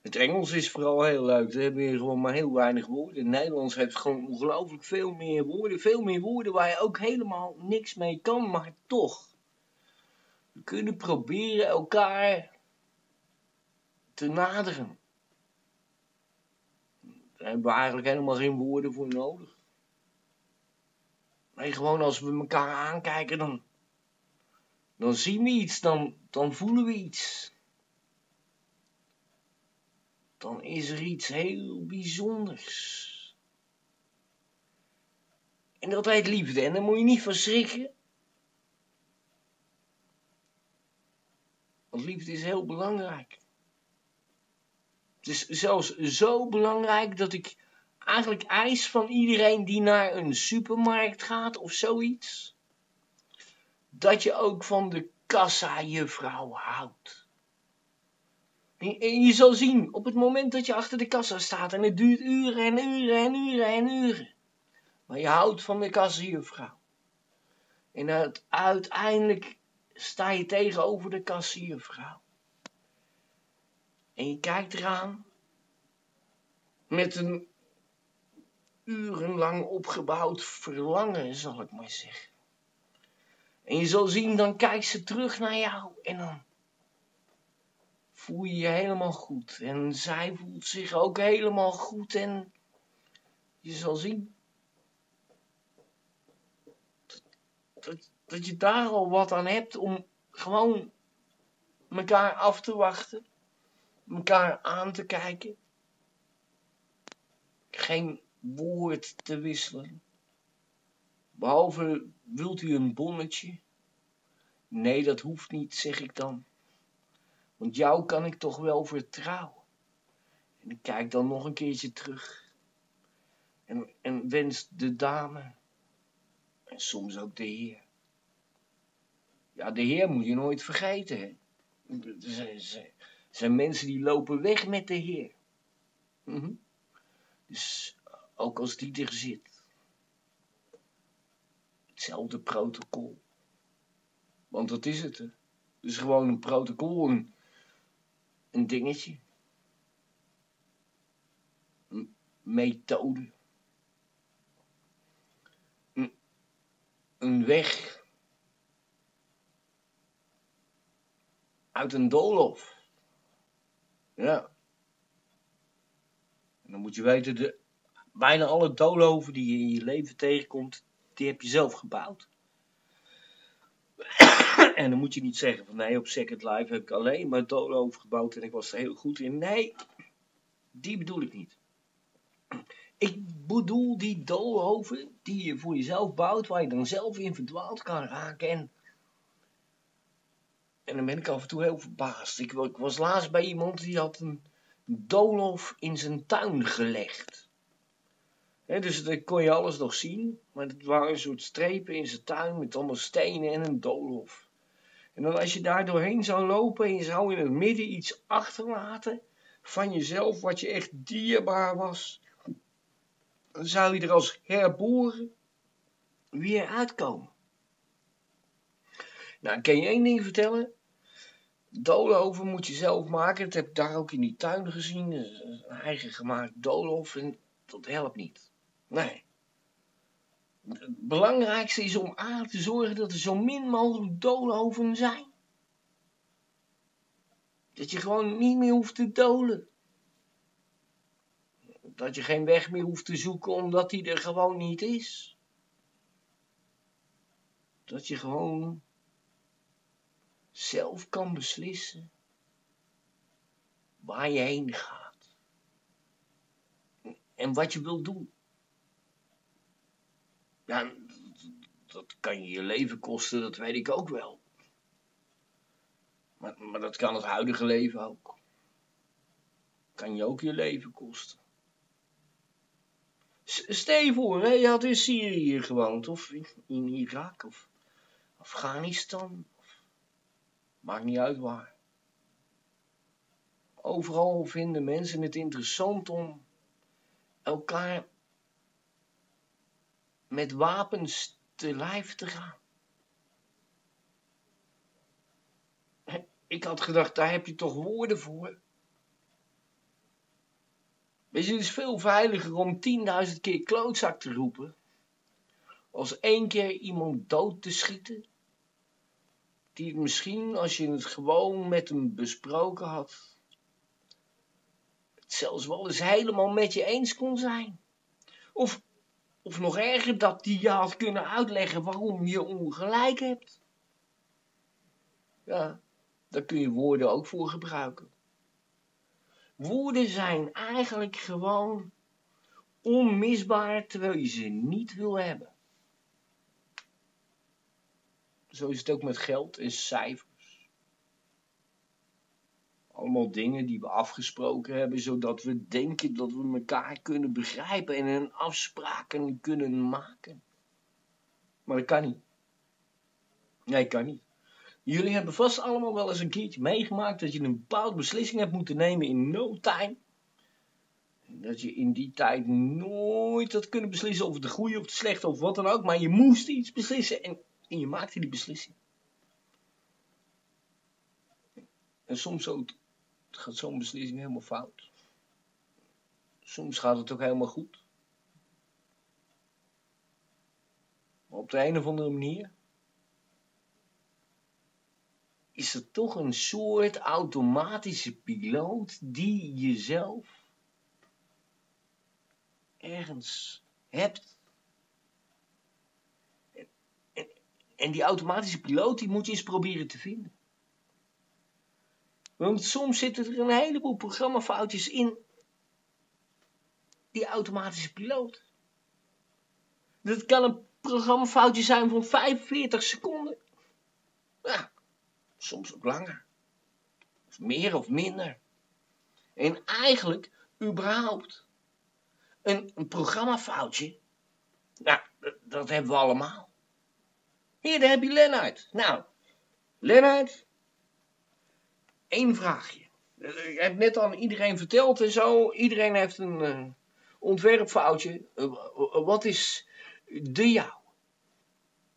Het Engels is vooral heel leuk. Daar hebben we gewoon maar heel weinig woorden. Het Nederlands heeft gewoon ongelooflijk veel meer woorden. Veel meer woorden waar je ook helemaal niks mee kan, maar toch. We kunnen proberen elkaar te naderen. Daar hebben we eigenlijk helemaal geen woorden voor nodig. Nee, gewoon als we elkaar aankijken, dan, dan zien we iets, dan, dan voelen we iets. Dan is er iets heel bijzonders. En dat heet liefde. En daar moet je niet van schrikken. Want liefde is heel belangrijk. Het is zelfs zo belangrijk dat ik eigenlijk eis van iedereen die naar een supermarkt gaat of zoiets. Dat je ook van de kassa-juffrouw houdt. En je zal zien, op het moment dat je achter de kassa staat en het duurt uren en uren en uren en uren. Maar je houdt van de kassa-juffrouw. En uiteindelijk sta je tegenover de kassiervrouw. En je kijkt eraan met een urenlang opgebouwd verlangen, zal ik maar zeggen. En je zal zien, dan kijkt ze terug naar jou en dan voel je je helemaal goed. En zij voelt zich ook helemaal goed en je zal zien dat, je daar al wat aan hebt om gewoon elkaar af te wachten, elkaar aan te kijken, geen woord te wisselen. Behalve, wilt u een bonnetje? Nee, dat hoeft niet, zeg ik dan. Want jou kan ik toch wel vertrouwen. En ik kijk dan nog een keertje terug. En, en wens de dame, en soms ook de heer, ja, de Heer moet je nooit vergeten. Hè? Zijn, mensen die lopen weg met de Heer. Mhm. Dus ook als die er zit. Hetzelfde protocol. Want dat is het. Het is gewoon een protocol, een, een dingetje. Een methode. Een, een weg uit een doolhof. Ja. En dan moet je weten, de, bijna alle doolhoven die je in je leven tegenkomt, die heb je zelf gebouwd. en dan moet je niet zeggen van nee, op Second Life heb ik alleen maar doolhoven gebouwd en ik was er heel goed in. Nee, die bedoel ik niet. Ik bedoel die doolhoven die je voor jezelf bouwt, waar je dan zelf in verdwaald kan raken en en dan ben ik af en toe heel verbaasd. Ik, ik was laatst bij iemand die had een doolhof in zijn tuin gelegd. Dus dan kon je alles nog zien. Maar het waren een soort strepen in zijn tuin met allemaal stenen en een doolhof. En dan als je daar doorheen zou lopen en je zou in het midden iets achterlaten van jezelf wat je echt dierbaar was. Dan zou je er als herboren weer uitkomen. Nou, kan je één ding vertellen? Doolhoven moet je zelf maken. Dat heb ik daar ook in die tuin gezien. Een eigen gemaakt doolhof. Dat helpt niet. Nee. Het belangrijkste is om aan te zorgen dat er zo min mogelijk doolhoven zijn. Dat je gewoon niet meer hoeft te dolen. dat je geen weg meer hoeft te zoeken omdat die er gewoon niet is. Dat je gewoon zelf kan beslissen waar je heen gaat. En wat je wilt doen. Ja, dat kan je je leven kosten, dat weet ik ook wel. Maar, maar dat kan het huidige leven ook. Kan je ook je leven kosten. Stel je voor, hè, je had in Syrië gewoond, of in Irak, of Afghanistan. Maakt niet uit waar. Overal vinden mensen het interessant om elkaar met wapens te lijf te gaan. Ik had gedacht, daar heb je toch woorden voor. Weet je, het is veel veiliger om 10.000 keer klootzak te roepen. Als één keer iemand dood te schieten. Die het misschien, als je het gewoon met hem besproken had. Het zelfs wel eens helemaal met je eens kon zijn. Of, of nog erger, dat die je had kunnen uitleggen waarom je ongelijk hebt. Ja, daar kun je woorden ook voor gebruiken. Woorden zijn eigenlijk gewoon onmisbaar terwijl je ze niet wil hebben. Zo is het ook met geld en cijfers. Allemaal dingen die we afgesproken hebben, zodat we denken dat we elkaar kunnen begrijpen en een afspraken kunnen maken. Maar dat kan niet. Nee, kan niet. Jullie hebben vast allemaal wel eens een keertje meegemaakt dat je een bepaalde beslissing hebt moeten nemen in no time. Dat je in die tijd nooit had kunnen beslissen of het de goede of het slechte of wat dan ook, maar je moest iets beslissen en, en je maakte die beslissing. En soms ook, gaat zo'n beslissing helemaal fout. Soms gaat het ook helemaal goed. Maar op de een of andere manier is er toch een soort automatische piloot die jezelf ergens hebt. En, en, die automatische piloot die moet je eens proberen te vinden. Want soms zitten er een heleboel programmafoutjes in die automatische piloot. Dat kan een programmafoutje zijn van 45 seconden. Ja, soms ook langer. Of meer of minder. En eigenlijk, überhaupt, een, een programmafoutje, nou, dat hebben we allemaal. Hier, daar heb je Lennart. Nou, Lennart, één vraagje. Ik heb net aan iedereen verteld en zo. Iedereen heeft een eh, ontwerpfoutje. Eh, wat is de jou?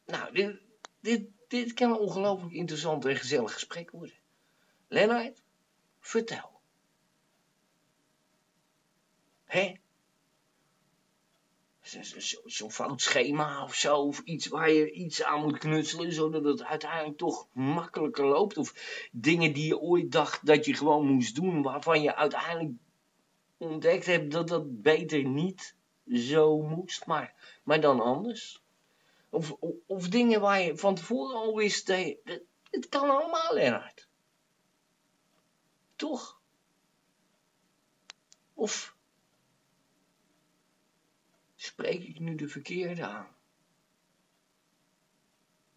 Nou, dit, dit, dit kan een ongelooflijk interessant en gezellig gesprek worden. Lennart, vertel. Hé? Zo- zo- zo- Zo'n fout schema of zo, of iets waar je iets aan moet knutselen, zodat het uiteindelijk toch makkelijker loopt. Of dingen die je ooit dacht dat je gewoon moest doen, waarvan je uiteindelijk ontdekt hebt dat dat beter niet zo moest, maar, maar dan anders. Of, of, dingen waar je van tevoren al wist, je- dat- het kan allemaal, Lennart. Toch? Of spreek ik nu de verkeerde aan?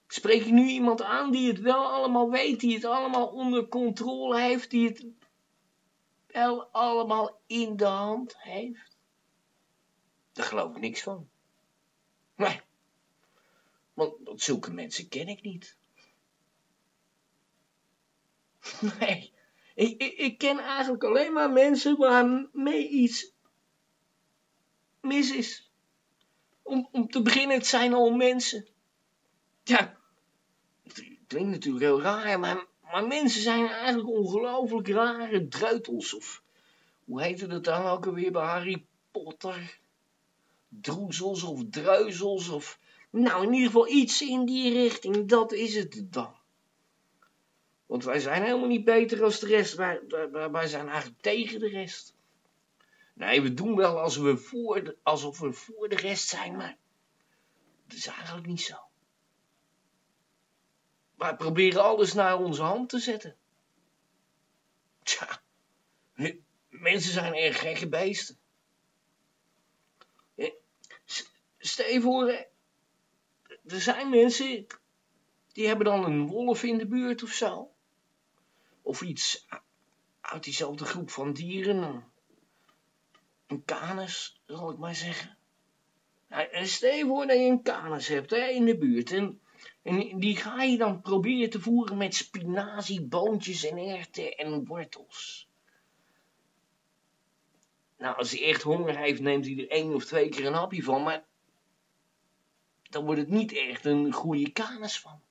Spreek ik nu iemand aan die het wel allemaal weet, die het allemaal onder controle heeft, die het wel allemaal in de hand heeft? Daar geloof ik niks van. Nee. Want, zulke mensen ken ik niet. Nee. Ik, ik, ik ken eigenlijk alleen maar mensen waarmee iets mis is. Om, om te beginnen, het zijn al mensen. Ja, klinkt natuurlijk heel raar, maar, maar mensen zijn eigenlijk ongelooflijk rare dreutels. Of hoe heette dat dan ook alweer bij Harry Potter? Droezels of dreuzels of... Nou, in ieder geval iets in die richting, dat is het dan. Want wij zijn helemaal niet beter als de rest, wij, wij zijn eigenlijk tegen de rest. Nee, we doen wel we voor alsof we voor de rest zijn, maar dat is eigenlijk niet zo. Wij proberen alles naar onze hand te zetten. Tja, mensen zijn erg gekke beesten. Eh, Stel je er zijn mensen die hebben dan een wolf in de buurt of zo. Of iets uit diezelfde groep van dieren. Een, canis, zal ik maar zeggen. Nou, stel je voor dat je een canis hebt hè, in de buurt. En, en die ga je dan proberen te voeren met spinazie, boontjes en erwten en wortels. Nou, als hij echt honger heeft, neemt hij er één of twee keer een hapje van. Maar dan wordt het niet echt een goede canis van.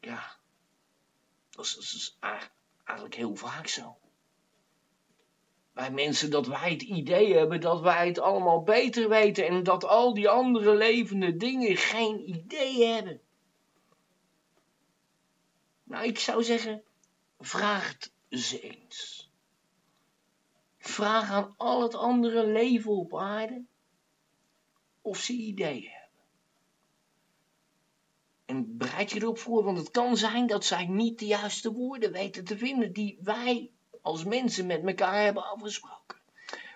Ja, dat is, is eigenlijk heel vaak zo. Bij mensen dat wij het idee hebben dat wij het allemaal beter weten en dat al die andere levende dingen geen idee hebben. Nou, ik zou zeggen, vraag ze eens. Vraag aan al het andere leven op aarde of ze ideeën hebben. En bereid je erop voor, want het kan zijn dat zij niet de juiste woorden weten te vinden die wij als mensen met elkaar hebben afgesproken.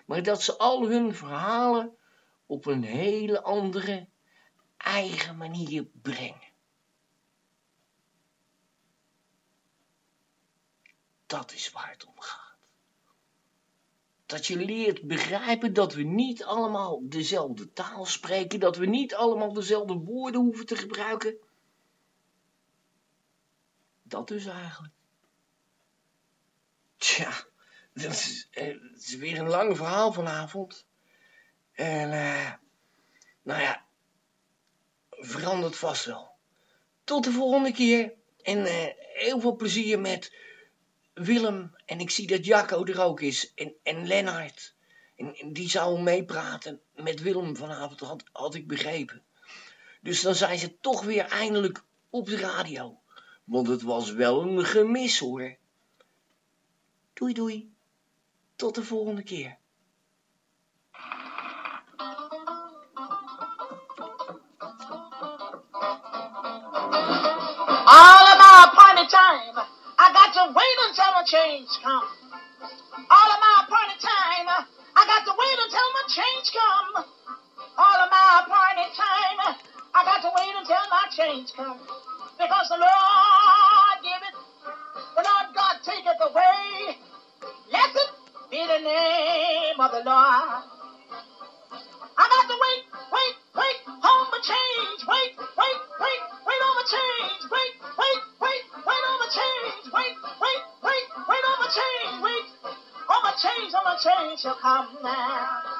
Maar dat ze al hun verhalen op een hele andere, eigen manier brengen. Dat is waar het om gaat. Dat je leert begrijpen dat we niet allemaal dezelfde taal spreken, dat we niet allemaal dezelfde woorden hoeven te gebruiken. Dat dus eigenlijk. Tja, dat is, eh, is weer een lang verhaal vanavond. En, eh, nou ja, verandert vast wel. Tot de volgende keer. En eh, heel veel plezier met Willem. En ik zie dat Jacco er ook is. En, en Lennart. En, en die zou meepraten met Willem vanavond, had, had ik begrepen. Dus dan zijn ze toch weer eindelijk op de radio. Want het was wel een gemis hoor. Doei doei. Tot de volgende keer. All of my party time, I got to wait until my change come. All of my party time, I got to wait until my change come. All of my party time, I got to wait until my change come. Because the Lord the name of the Lord. I got to wait, wait, wait on my change. Wait, wait, wait, wait on my change. Wait, wait, wait, wait on my change. Wait, wait, wait, wait on my change. Wait, on my change, on my change shall come now.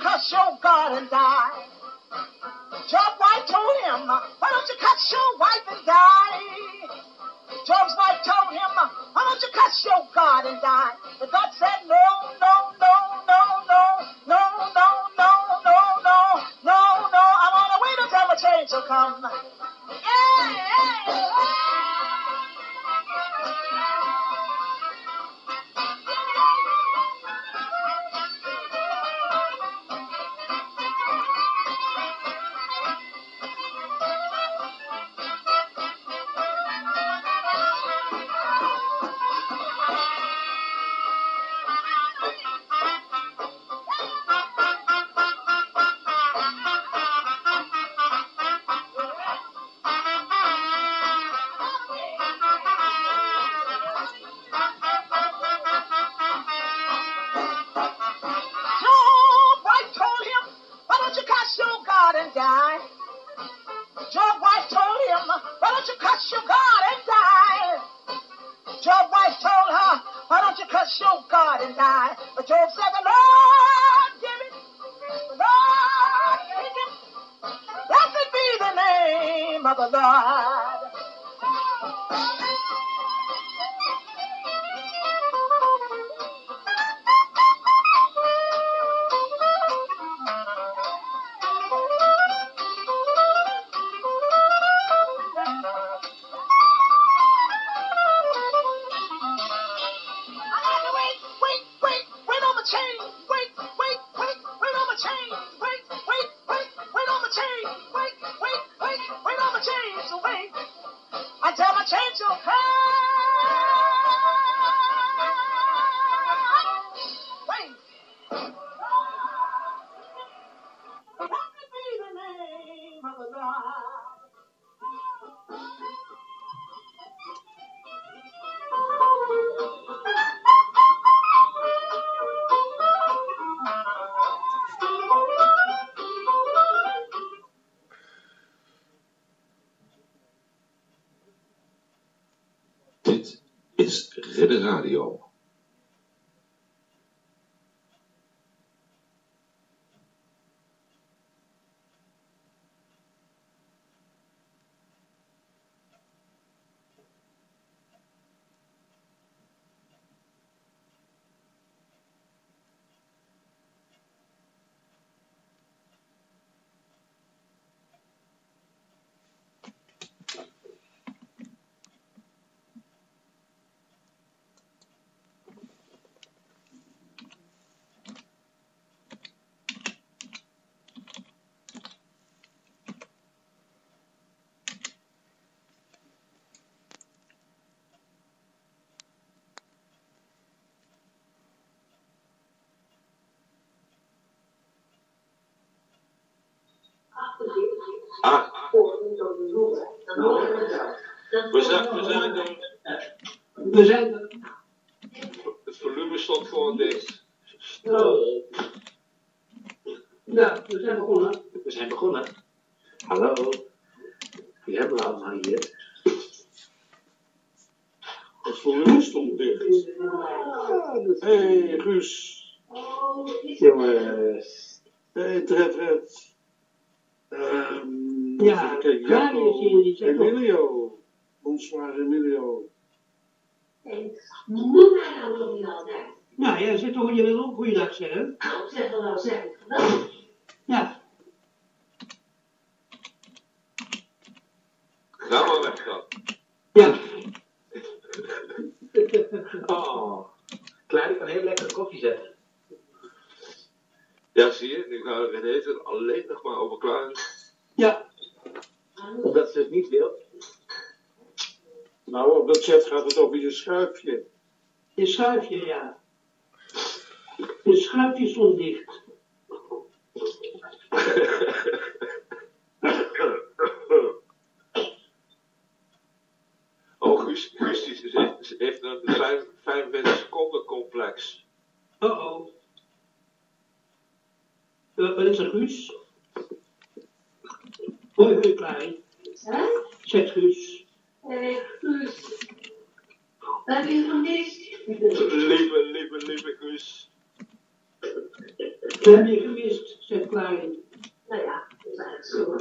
Cuss your oh God and die? Job's wife told him, why don't you cuss your wife and die? Job's wife told him, why don't you cuss your God and die? 啊。Ah, we zijn, we zijn er. We zijn er. Het volume stond gewoon dicht. Nou, nou, we zijn begonnen. We zijn begonnen. Hallo. Wie hebben we allemaal hier? Het volume stond dicht. Hé, hey, Guus. Jongens. Hé, hey, Treffert. Ehm, Ja, even kijken, Klaar Jacco. is hier, die zegt nog. Emilio. Bonsoir, Emilio. Noem mij nou toch niet altijd. Nou zit toch, je wil ook goeiedag zeggen. Nou, zeg wel wel zeg ik geweldig. Ja, Ga maar weg dan. ja. Oh. Klaar, ik kan heel lekker koffie zetten. Ja, zie je, nu gaan we het eten alleen nog maar over klaar. Ja, Omdat ze het niet wil. Nou, op de chat gaat het over je schuifje. je schuifje, ja. Je schuifje stond dicht. Oh, ze heeft een vijf- 45 seconden complex. Oh oh. Wat wat is er, Guus? Hoi, hoi, Klaar. Hè? Zegt Guus. Hé, Guus. Wat heb je gemist? Lieve, lieve, lieve Guus. Hebben je gemist, zegt Klaar. Nou ja, dat is eigenlijk zo.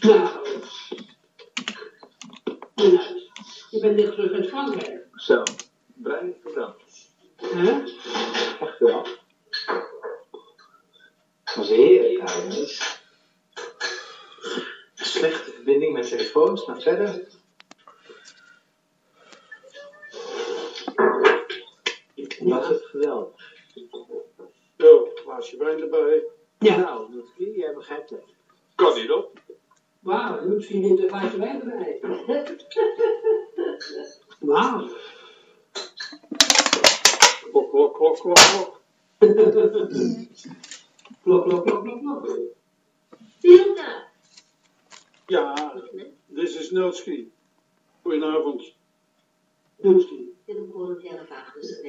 Nou, nou, je bent net terug uit Frankrijk. Zo. Bruin verbrand. Hè? Echt wel. Dat was heerlijk trouwens. Slechte verbinding met telefoons, maar verder. Was het geweldig. Zo, glaasje wijn erbij. Ja, Nou, Noetke, jij begrijpt het. Kan niet op. wauw, je moet misschien in de glaasje wijn erbij. Wauw. Klok, klok, klok, klok, klok. Klok, klok, klok, klok, klok. Tilda. Ja, dit is Nootski. Goedenavond. Dit is gewoon een hele vraag. Dus